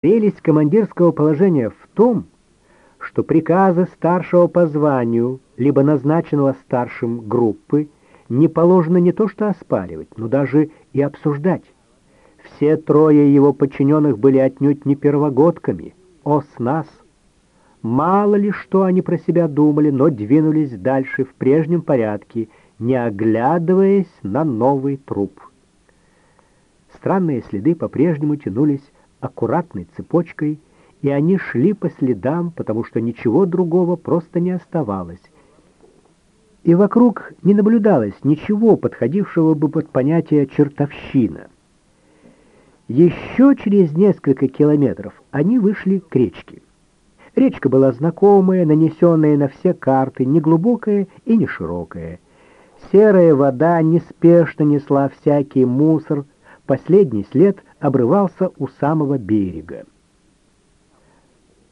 Прелесть командирского положения в том, что приказы старшего по званию, либо назначенного старшим группы, не положено не то что оспаривать, но даже и обсуждать. Все трое его подчиненных были отнюдь не первогодками, о нас. Мало ли что они про себя думали, но двинулись дальше в прежнем порядке, не оглядываясь на новый труп. Странные следы по-прежнему тянулись аккуратной цепочкой, и они шли по следам, потому что ничего другого просто не оставалось. И вокруг не наблюдалось ничего, подходившего бы под понятие «чертовщина». Еще через несколько километров они вышли к речке. Речка была знакомая, нанесенная на все карты, не глубокая и не широкая. Серая вода неспешно несла всякий мусор, последний след — обрывался у самого берега.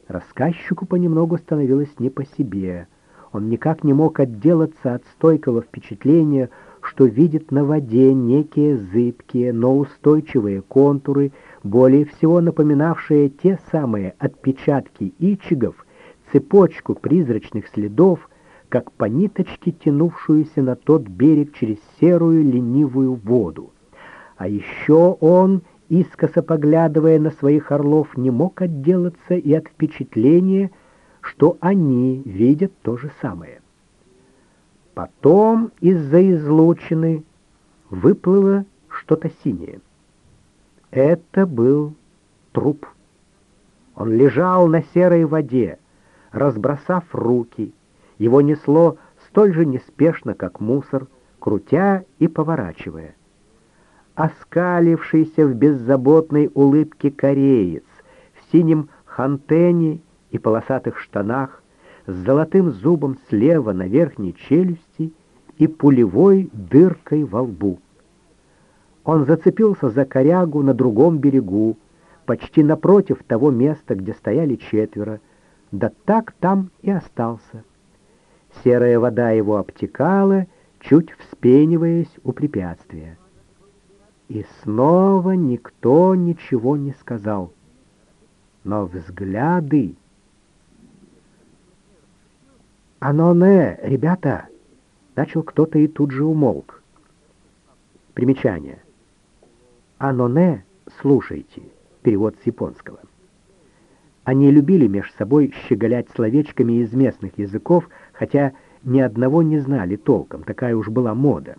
Рассказчику понемногу становилось не по себе. Он никак не мог отделаться от стойкого впечатления, что видит на воде некие зыбкие, но устойчивые контуры, более всего напоминавшие те самые отпечатки ичигов, цепочку призрачных следов, как по ниточке тянувшуюся на тот берег через серую ленивую воду. А еще он искоса поглядывая на своих орлов, не мог отделаться и от впечатления, что они видят то же самое. Потом из-за излучины выплыло что-то синее. Это был труп. Он лежал на серой воде, разбросав руки. Его несло столь же неспешно, как мусор, крутя и поворачивая оскалившийся в беззаботной улыбке кореец в синем хантене и полосатых штанах, с золотым зубом слева на верхней челюсти и пулевой дыркой во лбу. Он зацепился за корягу на другом берегу, почти напротив того места, где стояли четверо, да так там и остался. Серая вода его обтекала, чуть вспениваясь у препятствия. И снова никто ничего не сказал. Но взгляды... «Оно не, ребята!» Начал кто-то и тут же умолк. Примечание. «Оно не, слушайте» перевод с японского. Они любили меж собой щеголять словечками из местных языков, хотя ни одного не знали толком, такая уж была мода.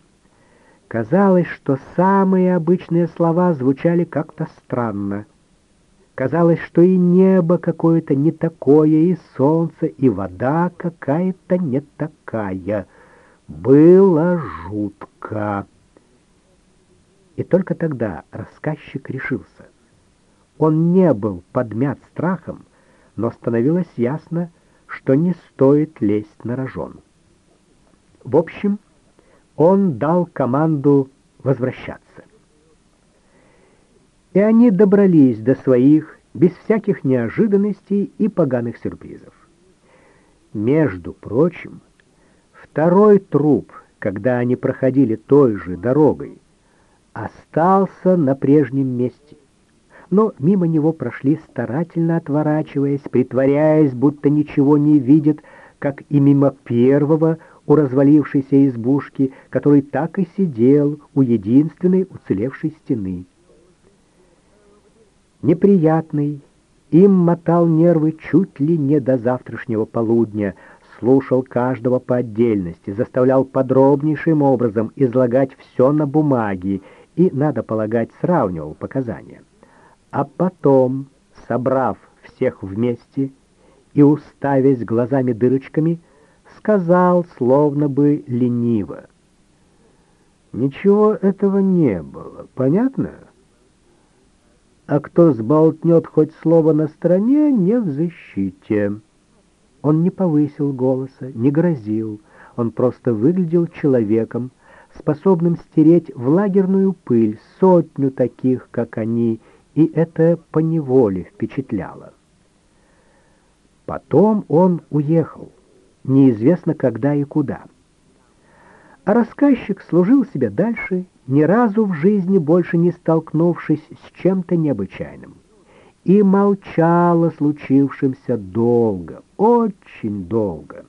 Казалось, что самые обычные слова звучали как-то странно. Казалось, что и небо какое-то не такое, и солнце, и вода какая-то не такая. Было жутко. И только тогда рассказчик решился. Он не был подмят страхом, но становилось ясно, что не стоит лезть на рожон. В общем, он дал команду возвращаться. И они добрались до своих без всяких неожиданностей и поганых сюрпризов. Между прочим, второй труп, когда они проходили той же дорогой, остался на прежнем месте. Но мимо него прошли, старательно отворачиваясь, притворяясь, будто ничего не видят, как и мимо первого, у развалившейся избушки, который так и сидел у единственной уцелевшей стены. Неприятный, им мотал нервы чуть ли не до завтрашнего полудня, слушал каждого по отдельности, заставлял подробнейшим образом излагать все на бумаге и, надо полагать, сравнивал показания. А потом, собрав всех вместе и уставясь глазами-дырочками, сказал, словно бы лениво. Ничего этого не было, понятно? А кто сболтнет хоть слово на стороне, не в защите. Он не повысил голоса, не грозил, он просто выглядел человеком, способным стереть в лагерную пыль сотню таких, как они, и это поневоле впечатляло. Потом он уехал неизвестно когда и куда. А рассказчик служил себе дальше, ни разу в жизни больше не столкнувшись с чем-то необычайным. и молчал о случившемся долго, очень долго.